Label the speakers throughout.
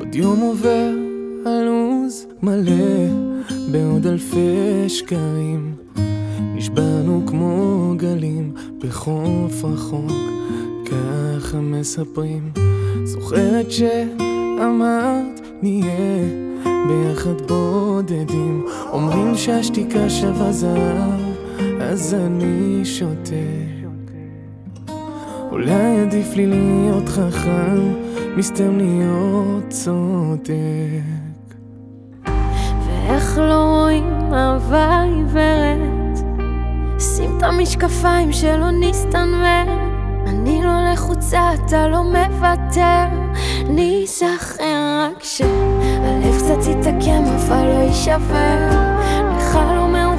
Speaker 1: עוד יום עובר על לו"ז מלא בעוד אלפי שקרים. נשבענו כמו גלים בחוף רחוק ככה מספרים. זוכרת שאמרת נהיה ביחד בודדים. אומרים שהשתיקה שווה זהב אז אני שותק אולי עדיף לי להיות חכם מסתם להיות צודק.
Speaker 2: ואיך לא רואים אהבה עיוורת שים את המשקפיים שלא נסתנוור. אני לא לחוצה, אתה לא מוותר. ניזכר רק שהלב קצת יתעקם אבל לא יישבר. לך לא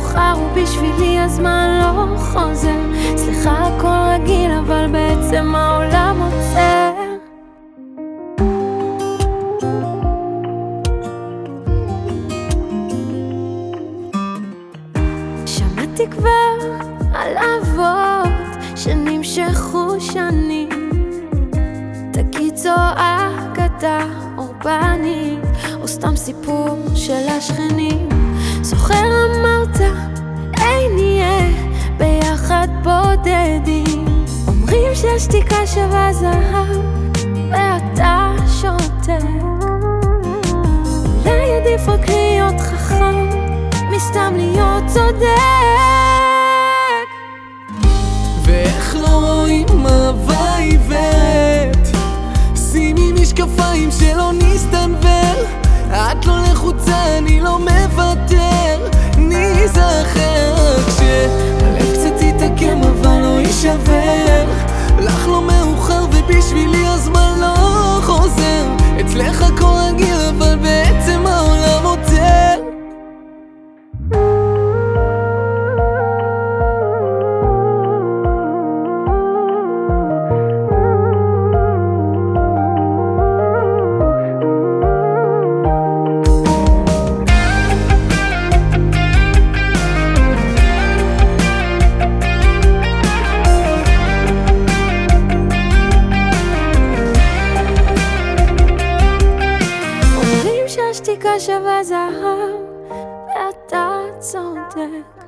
Speaker 2: מאוחר ובשבילי הזמן לא חוזר. סליחה הכל רגיל אבל בעצם העולם עוצר. שמעתי כבר על אבות שנמשכו שנים. תגיד אגדה אורבנית או סתם סיפור של השכנים בודדים. אומרים שהשתיקה שווה זהב ואתה שותק. אולי עדיף רק להיות חכם מסתם להיות צודק.
Speaker 1: ואיך לא רואים אהבה עיוורת שימי משקפיים שלא נסתנוור. את לא לחוצה, אני לא מוותר. ניזכר
Speaker 2: שהשתיקה שווה זהב ואתה צודק.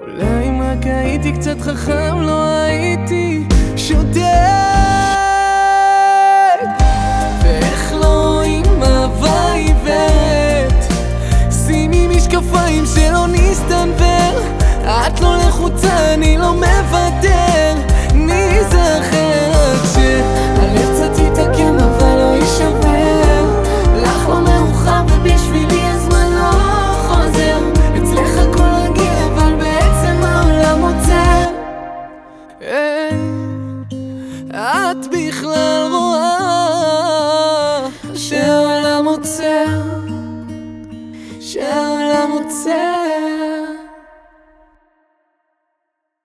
Speaker 1: אולי אם רק הייתי קצת חכם לא הייתי שותק את בכלל רואה שהעולם עוצר, שהעולם עוצר?